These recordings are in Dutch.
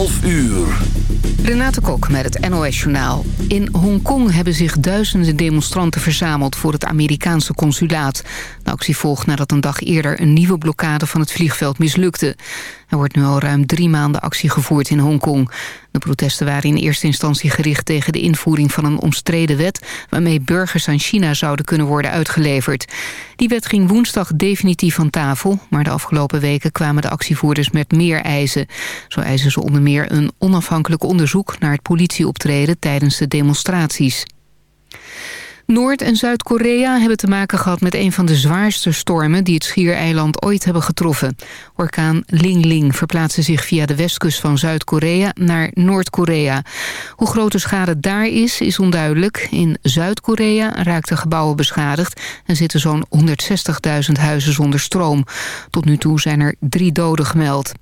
12 uur. Renate Kok met het NOS Journaal. In Hongkong hebben zich duizenden demonstranten verzameld voor het Amerikaanse consulaat. De actie volgt nadat een dag eerder een nieuwe blokkade van het vliegveld mislukte. Er wordt nu al ruim drie maanden actie gevoerd in Hongkong. De protesten waren in eerste instantie gericht tegen de invoering van een omstreden wet... waarmee burgers aan China zouden kunnen worden uitgeleverd. Die wet ging woensdag definitief van tafel... maar de afgelopen weken kwamen de actievoerders met meer eisen. Zo eisen ze onder meer een onafhankelijk onderzoek... naar het politieoptreden tijdens de demonstraties. Noord- en Zuid-Korea hebben te maken gehad met een van de zwaarste stormen die het schiereiland ooit hebben getroffen. Orkaan Ling Ling verplaatste zich via de westkust van Zuid-Korea naar Noord-Korea. Hoe groot de schade daar is, is onduidelijk. In Zuid-Korea raakten gebouwen beschadigd en zitten zo'n 160.000 huizen zonder stroom. Tot nu toe zijn er drie doden gemeld.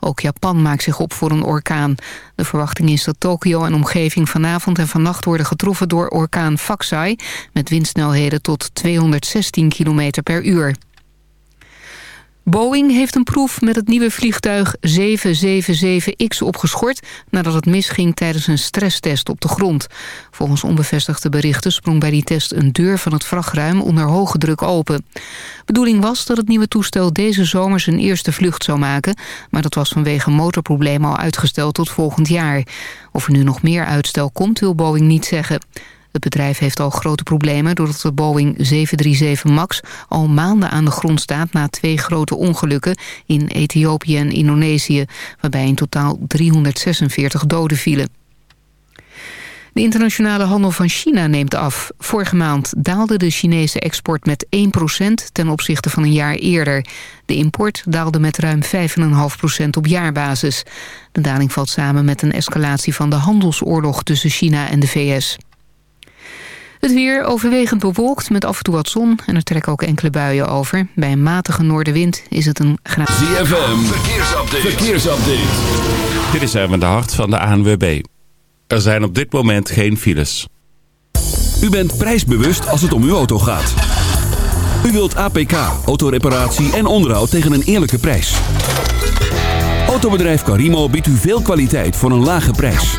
Ook Japan maakt zich op voor een orkaan. De verwachting is dat Tokio en omgeving vanavond en vannacht worden getroffen door orkaan Faxai... met windsnelheden tot 216 km per uur. Boeing heeft een proef met het nieuwe vliegtuig 777X opgeschort... nadat het misging tijdens een stresstest op de grond. Volgens onbevestigde berichten sprong bij die test een deur van het vrachtruim onder hoge druk open. Bedoeling was dat het nieuwe toestel deze zomer zijn eerste vlucht zou maken... maar dat was vanwege motorproblemen al uitgesteld tot volgend jaar. Of er nu nog meer uitstel komt, wil Boeing niet zeggen. Het bedrijf heeft al grote problemen doordat de Boeing 737 MAX al maanden aan de grond staat na twee grote ongelukken in Ethiopië en Indonesië, waarbij in totaal 346 doden vielen. De internationale handel van China neemt af. Vorige maand daalde de Chinese export met 1% ten opzichte van een jaar eerder. De import daalde met ruim 5,5% op jaarbasis. De daling valt samen met een escalatie van de handelsoorlog tussen China en de VS. Het weer overwegend bewolkt met af en toe wat zon en er trekken ook enkele buien over. Bij een matige noordenwind is het een graad. ZFM, verkeersupdate. verkeersupdate. Dit is even de hart van de ANWB. Er zijn op dit moment geen files. U bent prijsbewust als het om uw auto gaat. U wilt APK, autoreparatie en onderhoud tegen een eerlijke prijs. Autobedrijf Carimo biedt u veel kwaliteit voor een lage prijs.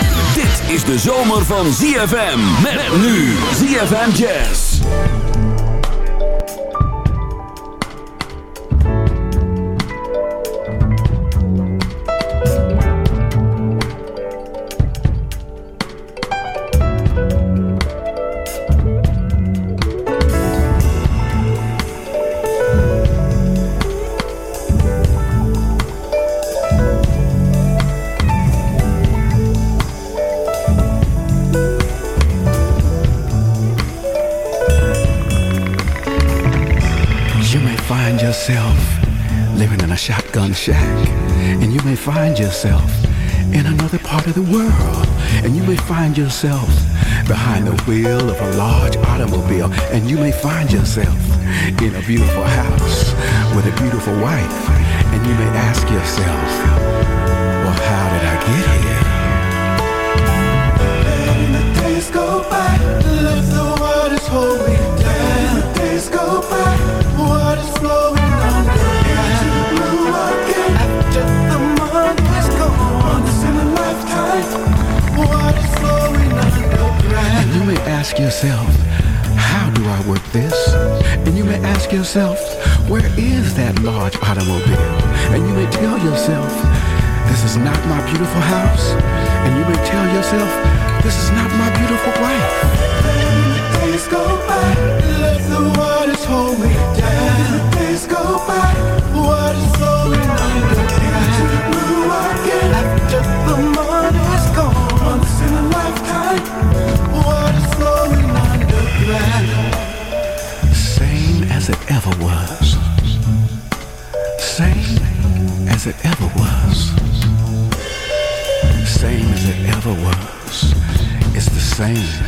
Dit is de zomer van ZFM. Met nu ZFM Jazz. Find yourself in another part of the world, and you may find yourself behind the wheel of a large automobile, and you may find yourself in a beautiful house with a beautiful wife, and you may ask yourself, well, how did I get here? And the days go by, the down. The days go by, waters flowing ask yourself, how do I work this? And you may ask yourself, where is that large automobile? And you may tell yourself, this is not my beautiful house. And you may tell yourself, this is not my beautiful wife. Days go by, let the waters hold me down. Days go by, waters flowing under to the blue again. After the money's It's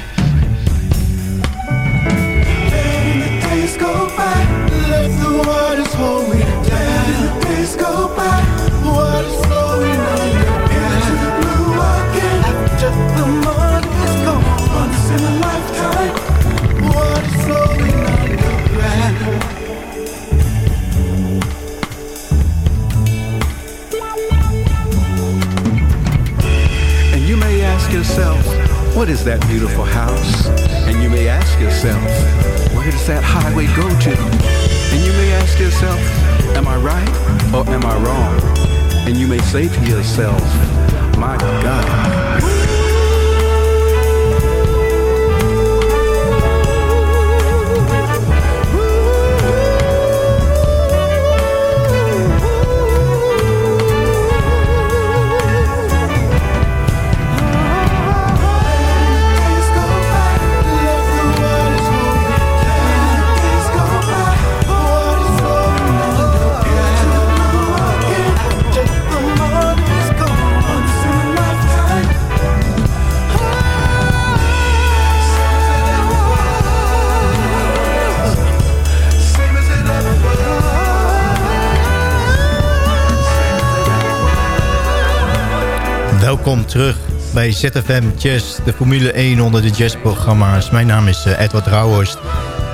ZFM Jazz, de Formule 1 onder de jazzprogramma's. Mijn naam is eh, Edward Rauhorst.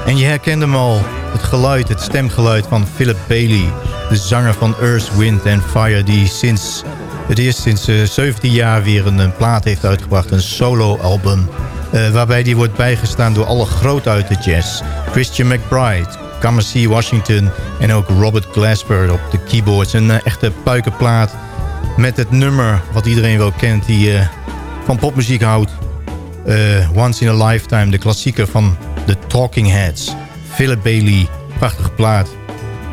En je herkende hem al, het geluid, het stemgeluid van Philip Bailey. De zanger van Earth, Wind and Fire die sinds, het eerst sinds eh, 17 jaar weer een, een plaat heeft uitgebracht. Een solo-album. eh, waarbij die wordt bijgestaan door alle groot uit de jazz. Christian McBride, Kamasi Washington en ook Robert Glasper op de keyboards. Een eh, echte puikenplaat met het nummer wat iedereen wel kent... die eh, van popmuziek houdt. Eh, Once in a Lifetime, de klassieker van The Talking Heads. Philip Bailey, prachtige plaat.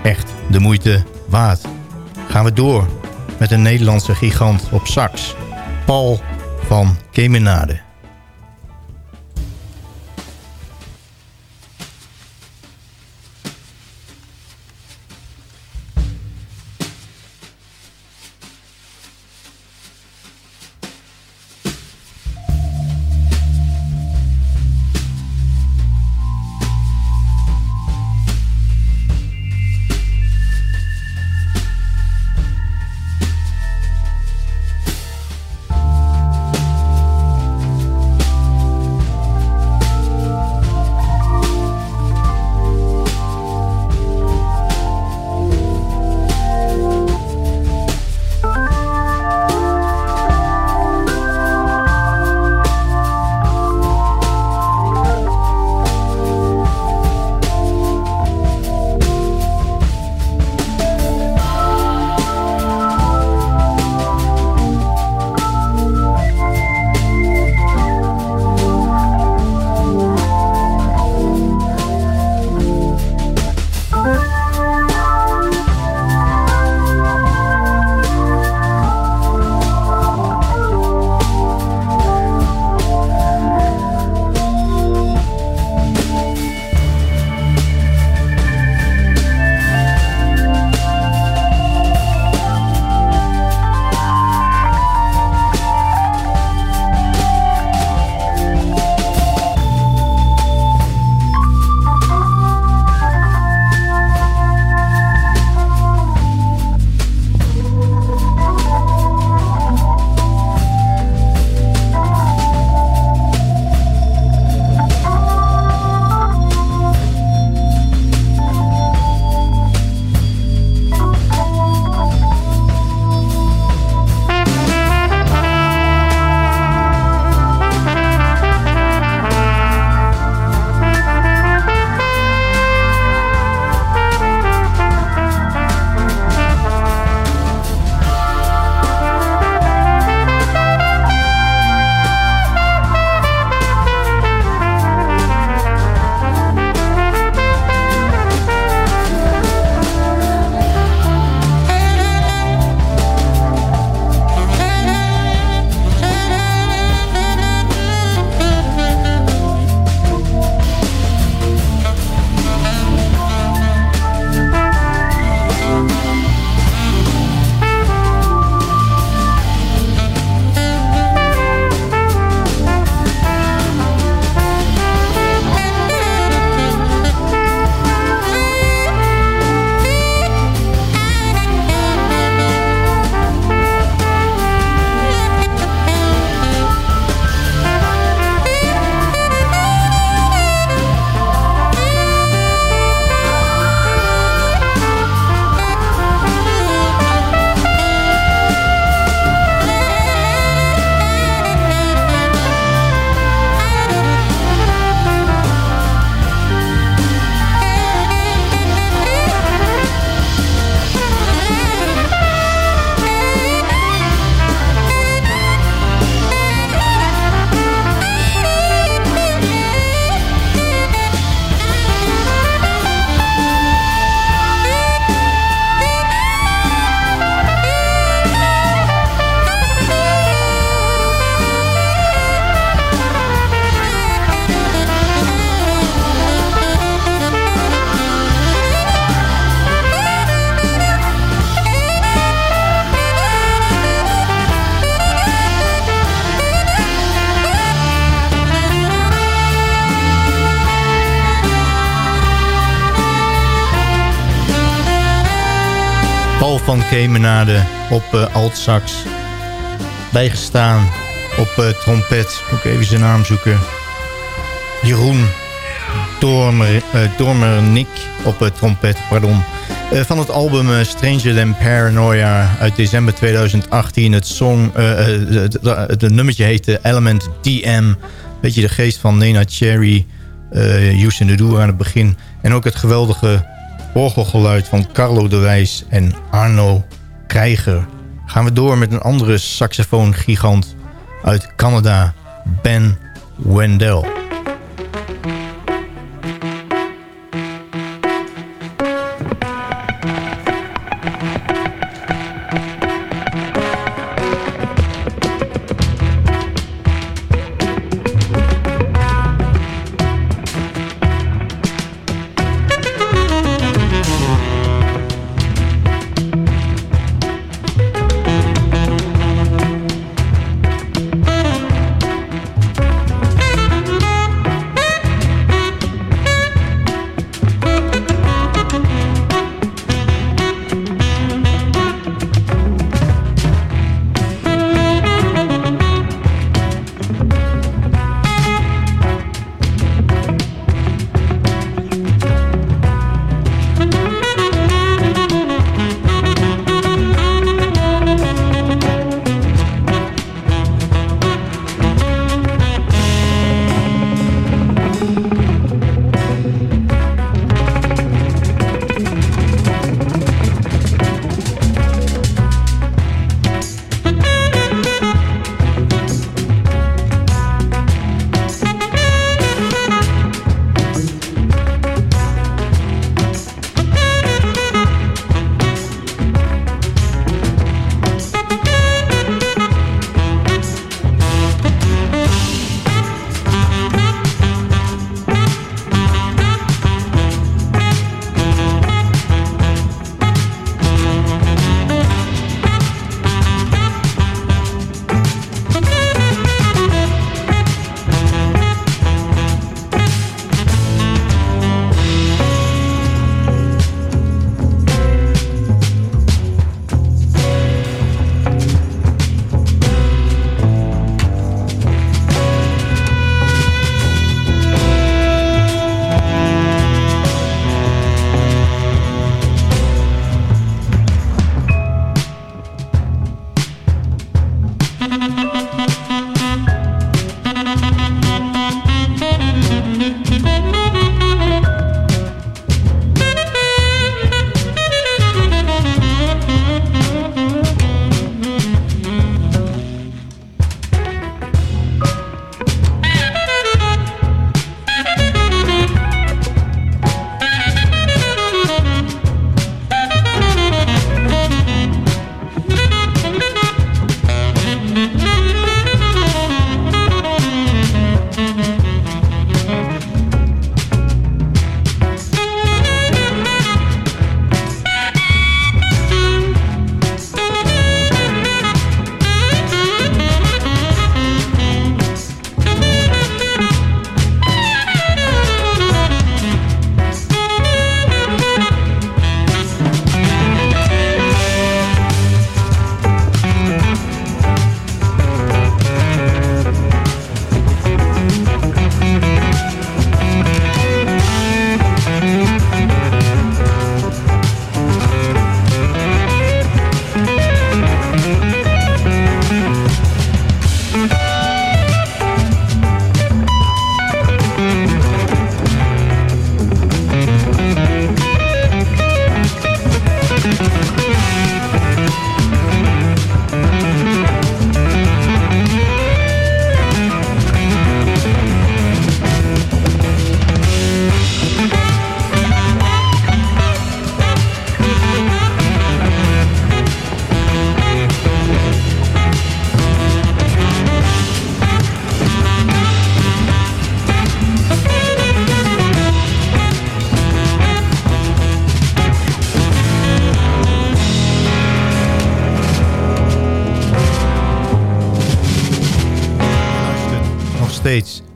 Echt de moeite waard. Gaan we door met een Nederlandse gigant op sax. Paul van Kemenade. Kemenade op uh, altsax. Bijgestaan op uh, trompet. Moet ik even zijn naam zoeken. Jeroen Dormer, uh, Dormernik op trompet, pardon. Van het album Stranger Than Paranoia uit december 2018. Het song, het nummertje heette Element DM. Beetje de geest van Nena Cherry, uh, Houston de Doer aan het begin. En ook het geweldige orgelgeluid van Carlo de Wijs en Arno Krijger. Gaan we door met een andere saxofoon-gigant uit Canada, Ben Wendell.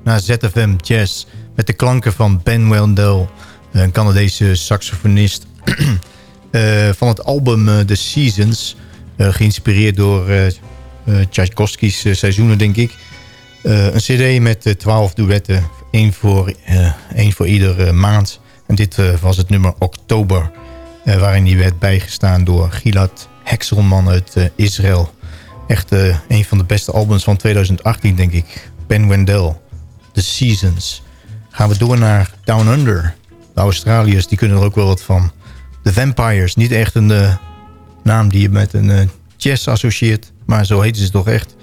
Naar ZFM Jazz... met de klanken van Ben Wendell, een Canadese saxofonist. Eh, van het album eh, The Seasons. eh, geïnspireerd door Tchaikovsky's seizoenen, denk ik. Een cd met 12 duetten. één voor, één voor iedere maand. En dit was het nummer Oktober. waarin die werd bijgestaan door Gilad Hekselman uit Israël. Echt een van de beste albums van 2018, denk ik. Ben Wendell, Seasons. Gaan we door naar Down Under. De Australiërs, die kunnen er ook wel wat van. The Vampires, niet echt een eh, naam die je met een eh, jazz associeert. Maar zo heten ze toch echt.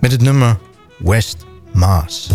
Met het nummer West Maas.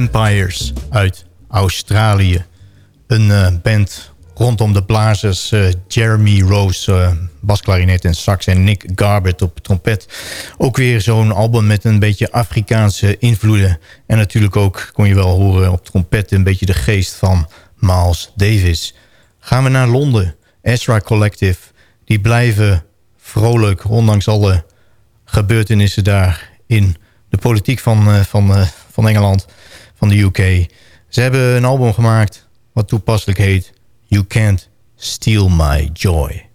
Vampires uit Australië. Een eh, band rondom de blazers eh, Jeremy Rose, uh, basklarinet en sax... en Nick Garbett op trompet. Ook weer zo'n album met een beetje Afrikaanse invloeden. En natuurlijk ook, kon je wel horen op trompet... een beetje de geest van Miles Davis. Gaan we naar Londen. Ezra Collective. Die blijven vrolijk, ondanks alle gebeurtenissen daar... in de politiek van, van, van Engeland, van de UK. Ze hebben een album gemaakt wat toepasselijk heet... You Can't Steal My Joy.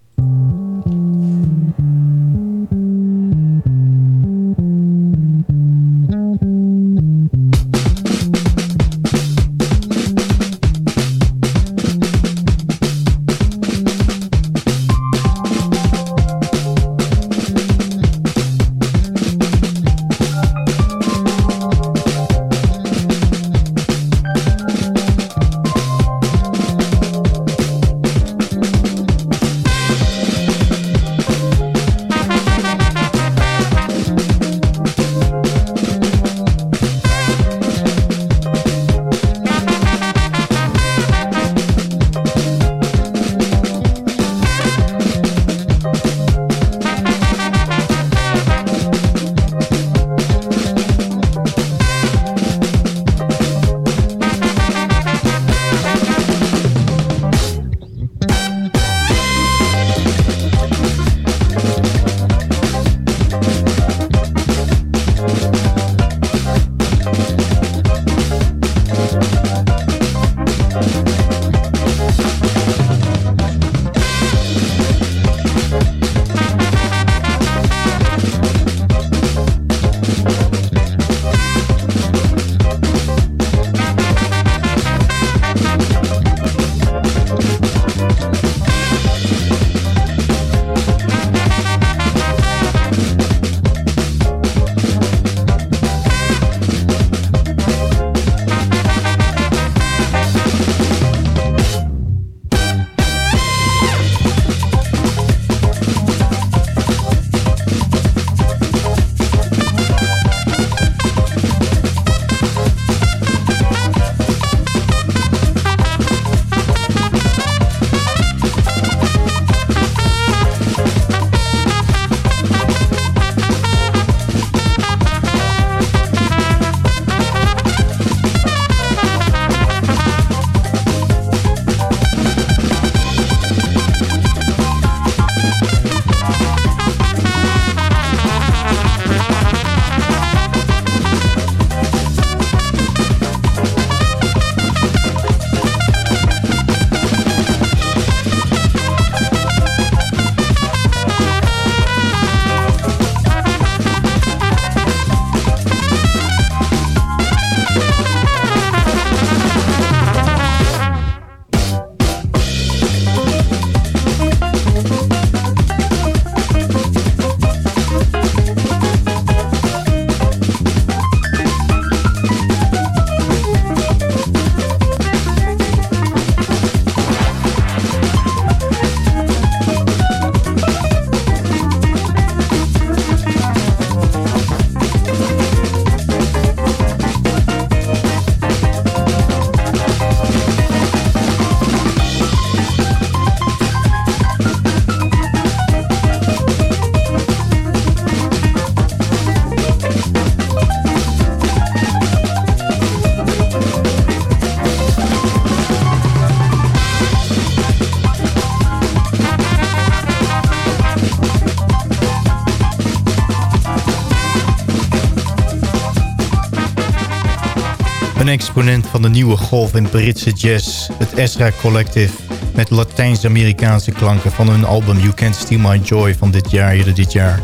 Een exponent van de nieuwe golf in Britse jazz, het Ezra Collective... met Latijns-Amerikaanse klanken van hun album You Can't Steal My Joy van dit jaar, eerder dit jaar.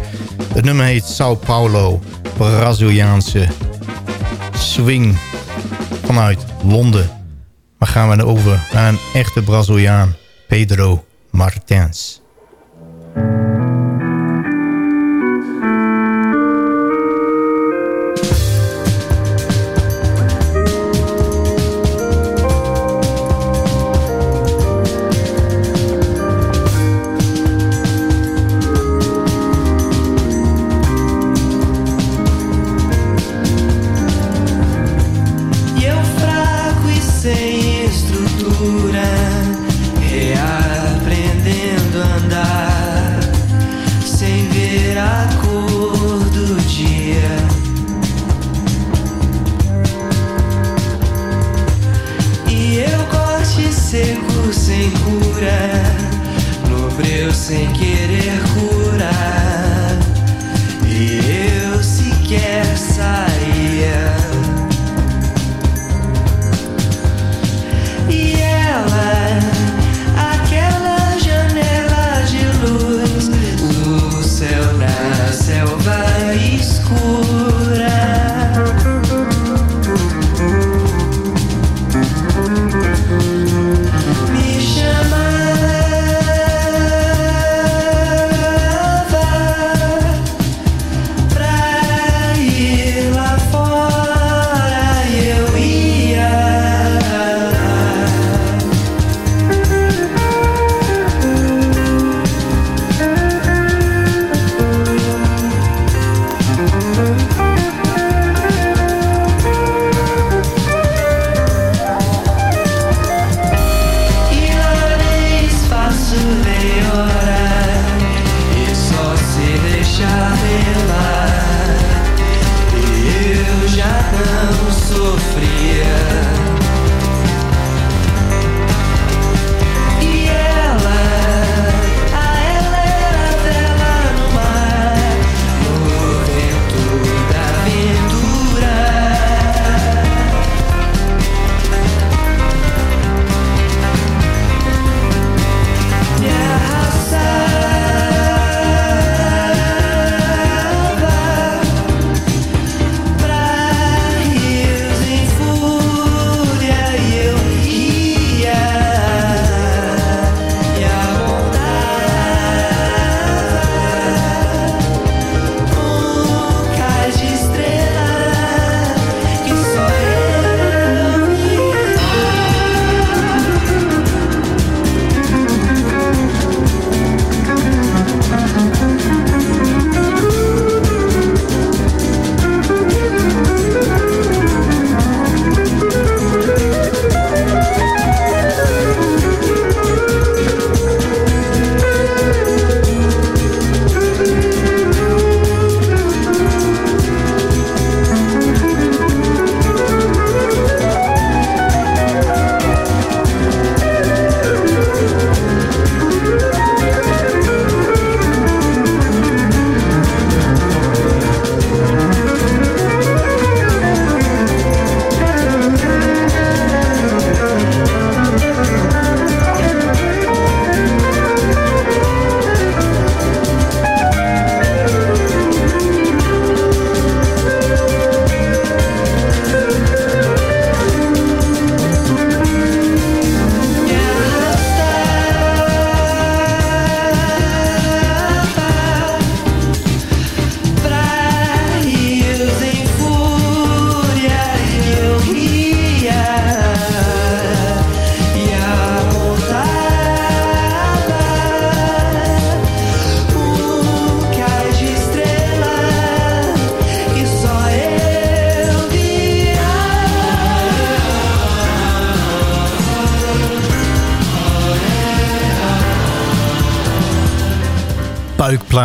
Het nummer heet Sao Paulo, Braziliaanse swing vanuit Londen. Maar gaan we over naar een echte Braziliaan, Pedro Martins.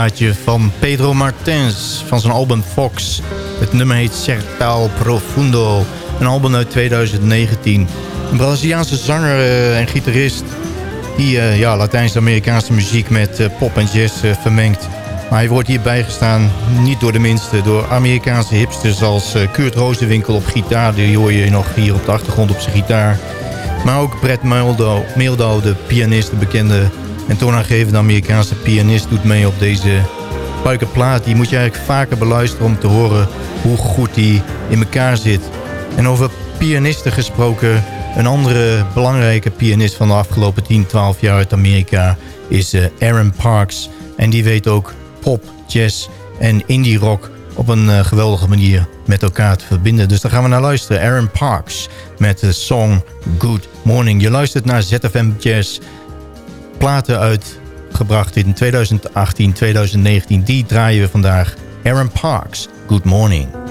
Puikplaatje van Pedro Martins van zijn album Fox. Het nummer heet Sertal Profundo. Een album uit 2019. Een Braziliaanse zanger eh, en gitarist... die eh, ja, Latijns-Amerikaanse muziek met eh, pop en jazz vermengt. Maar hij wordt hier bijgestaan, niet door de minste... door Amerikaanse hipsters als Kurt Rozenwinkel op gitaar. Die hoor je nog hier op de achtergrond op zijn gitaar. Maar ook Brett Mildo, Mildo de pianist, de bekende en toonaangevende Amerikaanse pianist... doet mee op deze puikenplaat. Die moet je eigenlijk vaker beluisteren om te horen hoe goed die in elkaar zit. En over pianisten gesproken... een andere belangrijke pianist van de afgelopen 10, 12 jaar uit Amerika... is eh, Aaron Parks. En die weet ook pop, jazz en indie rock op een eh, geweldige manier met elkaar te verbinden. Dus daar gaan we naar luisteren. Aaron Parks met de song Good Morning. Je luistert naar ZFM Jazz. Platen uitgebracht in 2018, 2019. Die draaien we vandaag. Aaron Parks, Good Morning.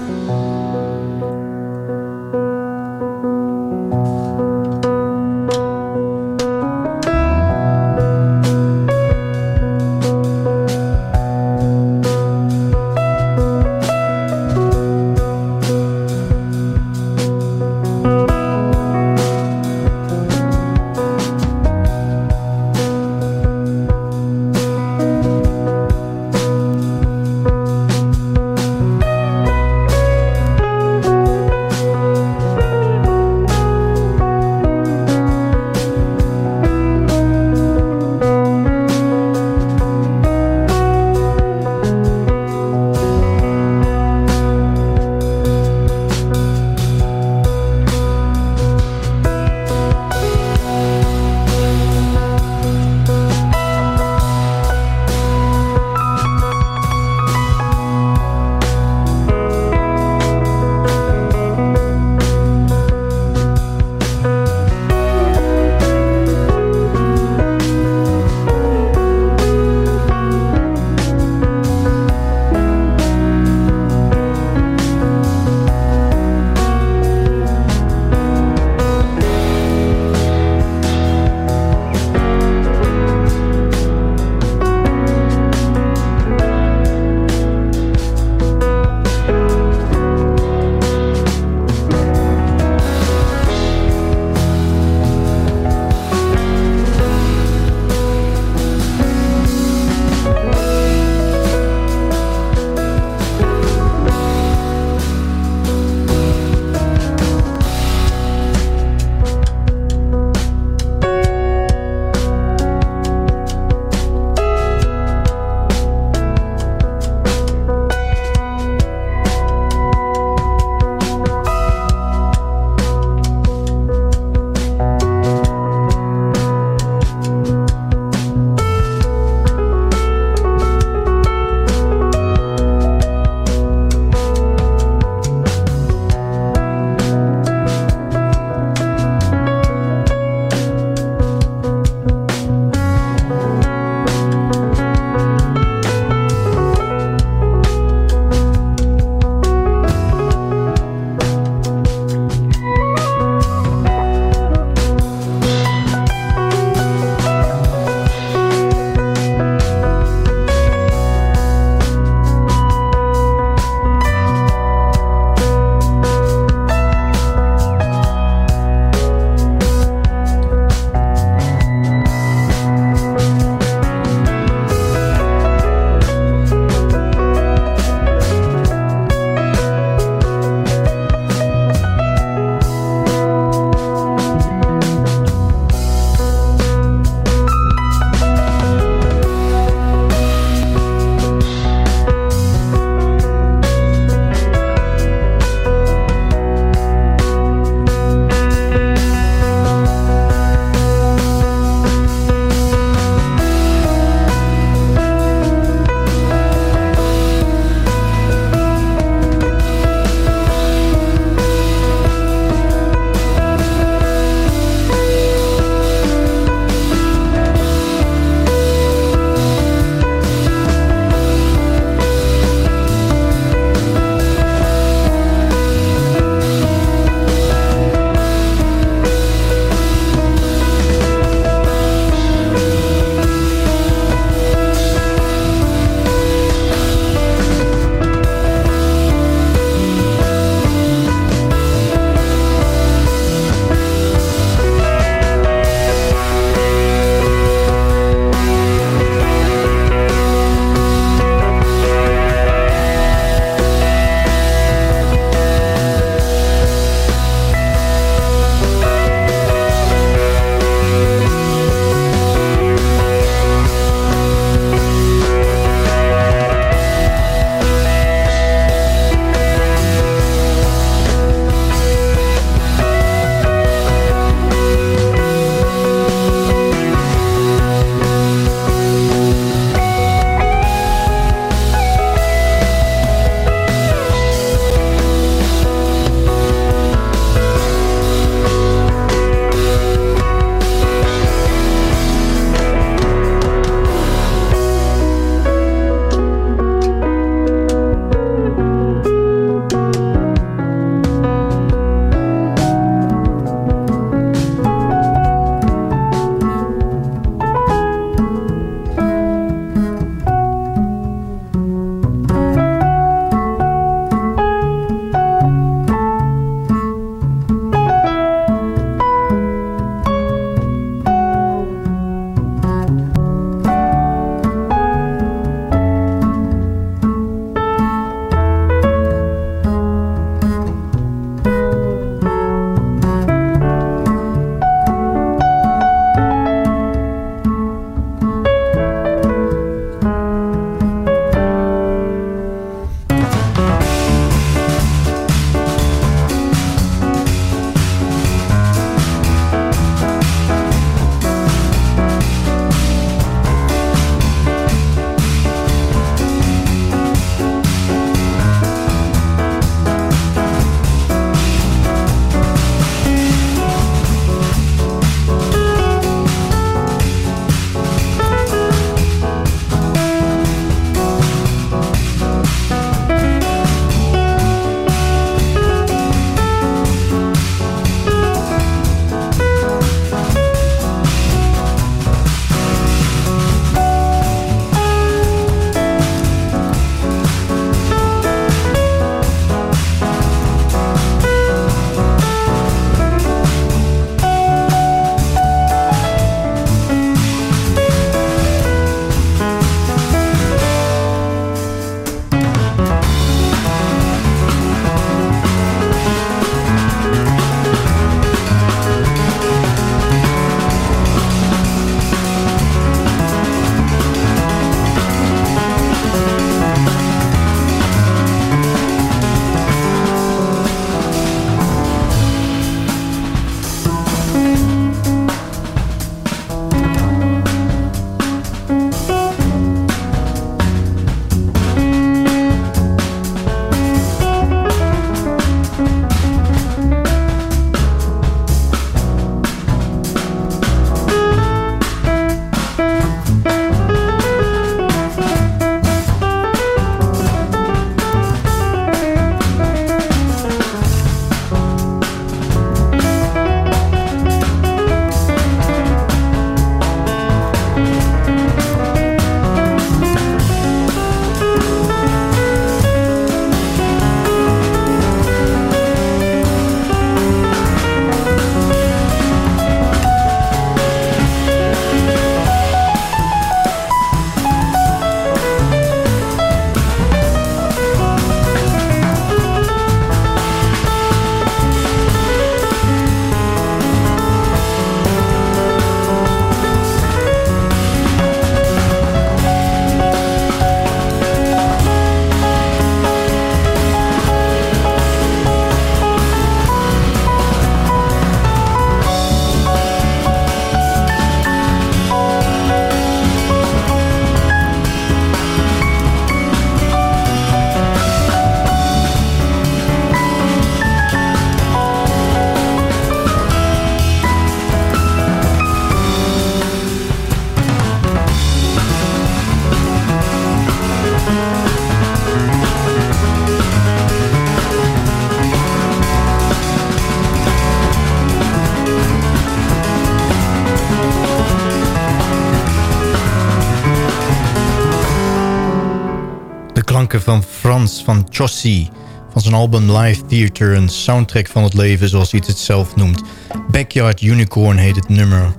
Van zijn album Live Theater, een soundtrack van het leven zoals hij het zelf noemt. Backyard Unicorn heet het nummer.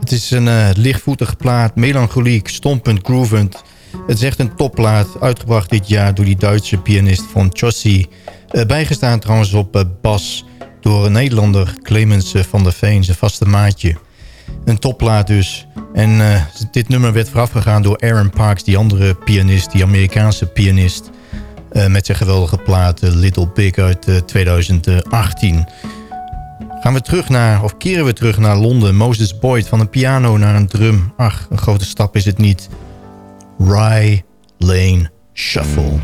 Het is een uh, lichtvoetige plaat, melancholiek, stompend, groovend. Het is echt een topplaat, uitgebracht dit jaar door die Duitse pianist van Chossi. Uh, bijgestaan trouwens op uh, bas door een Nederlander, Clemens van der Veen, zijn vaste maatje. Een topplaat dus. En dit nummer werd voorafgegaan door Aaron Parks, die andere pianist, die Amerikaanse pianist. Uh, met zijn geweldige plaat Little Big uit uh, 2018. Gaan we terug naar, of keren we terug naar Londen. Moses Boyd van een piano naar een drum. Ach, een grote stap is het niet. Rye Lane Shuffle.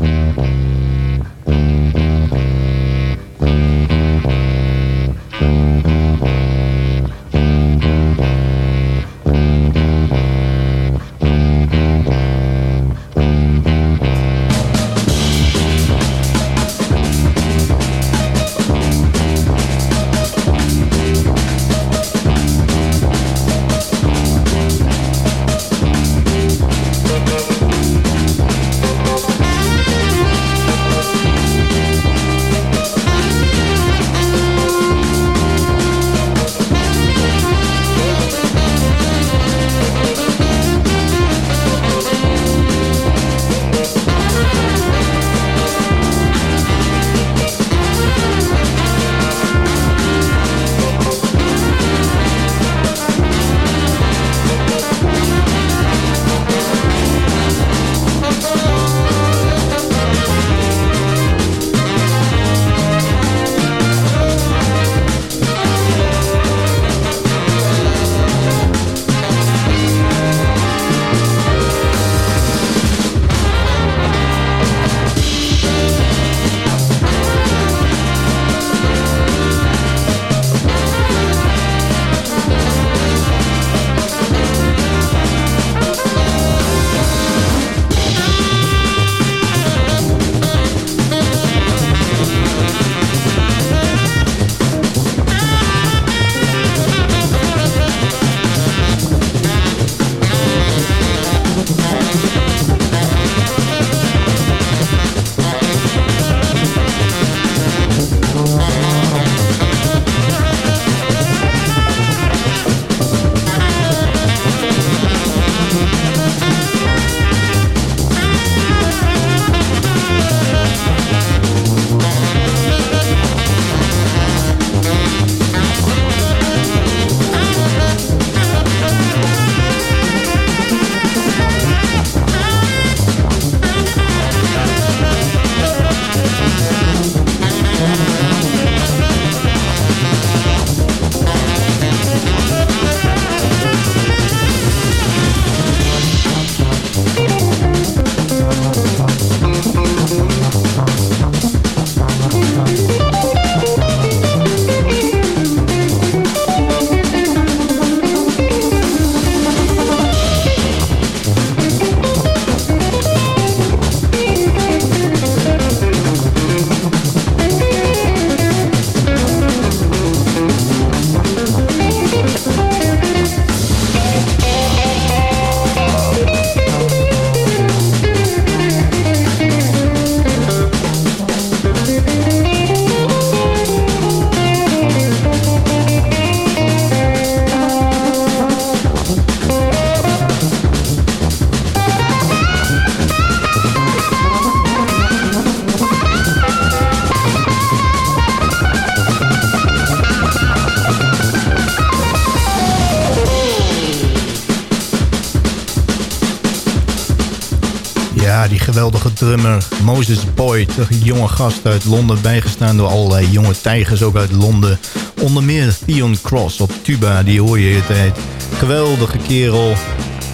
Geweldige drummer Moses Boyd. Een jonge gast uit Londen, bijgestaan door allerlei jonge tijgers ook uit Londen. Onder meer Theon Cross op tuba, die hoor je de tijd. Geweldige kerel.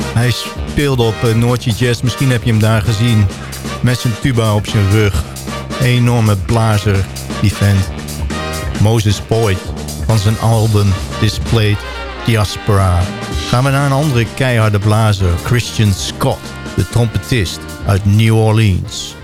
Hij speelde op uh, Noordje Jazz, misschien heb je hem daar gezien. Met zijn tuba op zijn rug. Enorme blazer, die vent. Moses Boyd van zijn album Displayed Diaspora. Gaan we naar een andere keiharde blazer, Christian Scott, de trompetist uit New Orleans.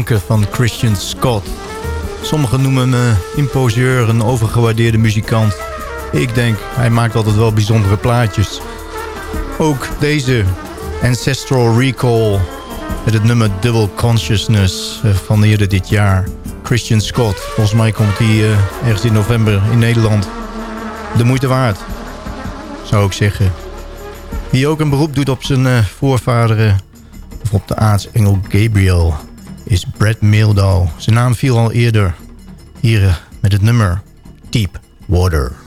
Van Christian Scott. Sommigen noemen me imposeur, een overgewaardeerde muzikant. Ik denk, hij maakt altijd wel bijzondere plaatjes. Ook deze Ancestral Recall met het nummer Double Consciousness eh, van eerder dit jaar. Christian Scott, volgens mij komt hij uh, ergens in november in Nederland. De moeite waard, zou ik zeggen. Wie ook een beroep doet op zijn uh, voorvaderen, of op de aartsengel Gabriel, is Brad Meeldow. Zijn naam viel al eerder hier met het nummer Deep Water.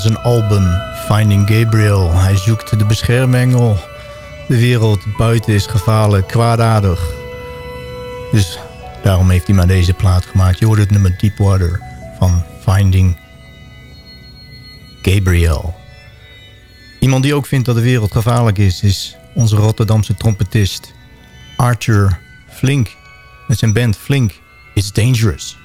Zijn album Finding Gabriel. Hij zoekt de beschermengel. De wereld buiten is gevaarlijk, kwaadaardig. Dus daarom heeft hij maar deze plaat gemaakt. Je hoort het nummer Deepwater van Finding Gabriel. Iemand die ook vindt dat de wereld gevaarlijk is... is onze Rotterdamse trompetist Arthur Flink. Met zijn band Flink. It's Dangerous.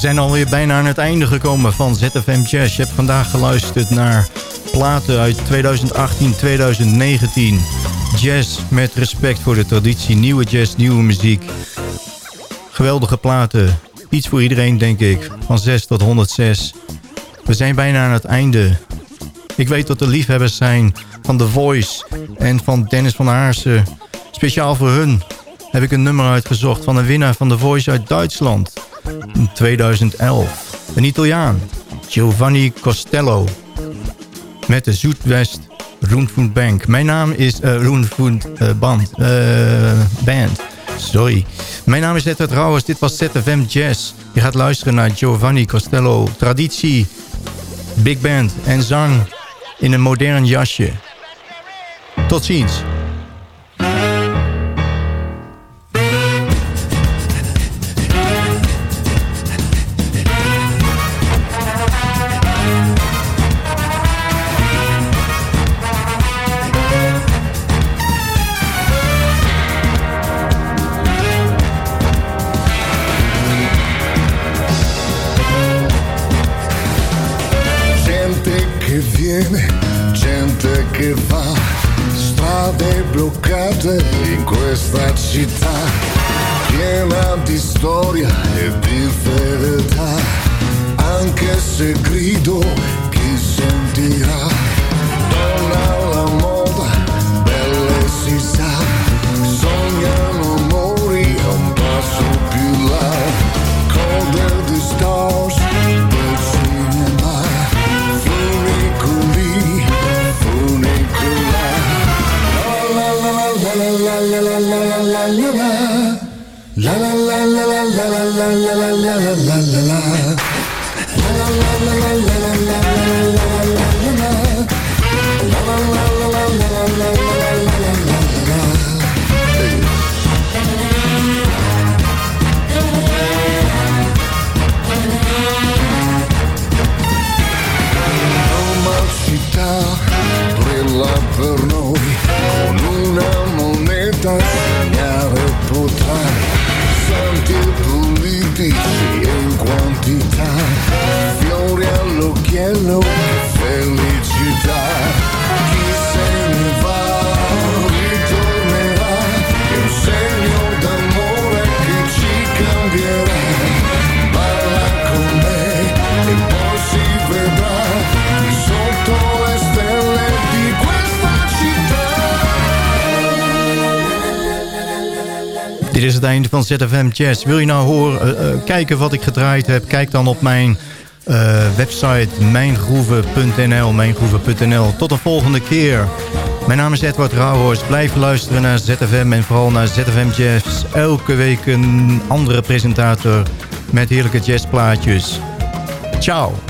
Zijn alweer bijna aan het einde gekomen van ZFM Jazz. Je hebt vandaag geluisterd naar platen uit 2018, 2019. Jazz met respect voor de traditie. Nieuwe jazz, nieuwe muziek. Geweldige platen. Iets voor iedereen, denk ik. Van 6 tot 106. We zijn bijna aan het einde. Ik weet dat er liefhebbers zijn van The Voice en van Dennis van Aarsen. Speciaal voor hun heb ik een nummer uitgezocht van een winnaar van The Voice uit Duitsland. In 2011. Een Italiaan, Giovanni Costello. Met de Zuidwest Rundfunk Bank. Mijn naam is uh, Band. eh, band. Sorry. Mijn naam is Edward Trouwens. Dit was ZFM Jazz. Je gaat luisteren naar Giovanni Costello. Traditie, big band en zang in een modern jasje. Tot ziens. Politici in quantità fiori all'occhiello Dit is het einde van ZFM Jazz. Wil je nou horen, eh, eh, kijken wat ik gedraaid heb? Kijk dan op mijn eh, website mijngroeven.nl. Mijngroeven.nl. Tot de volgende keer. Mijn naam is Edward Rauhorst. Blijf luisteren naar ZFM en vooral naar ZFM Jazz. Elke week een andere presentator met heerlijke jazzplaatjes. Ciao.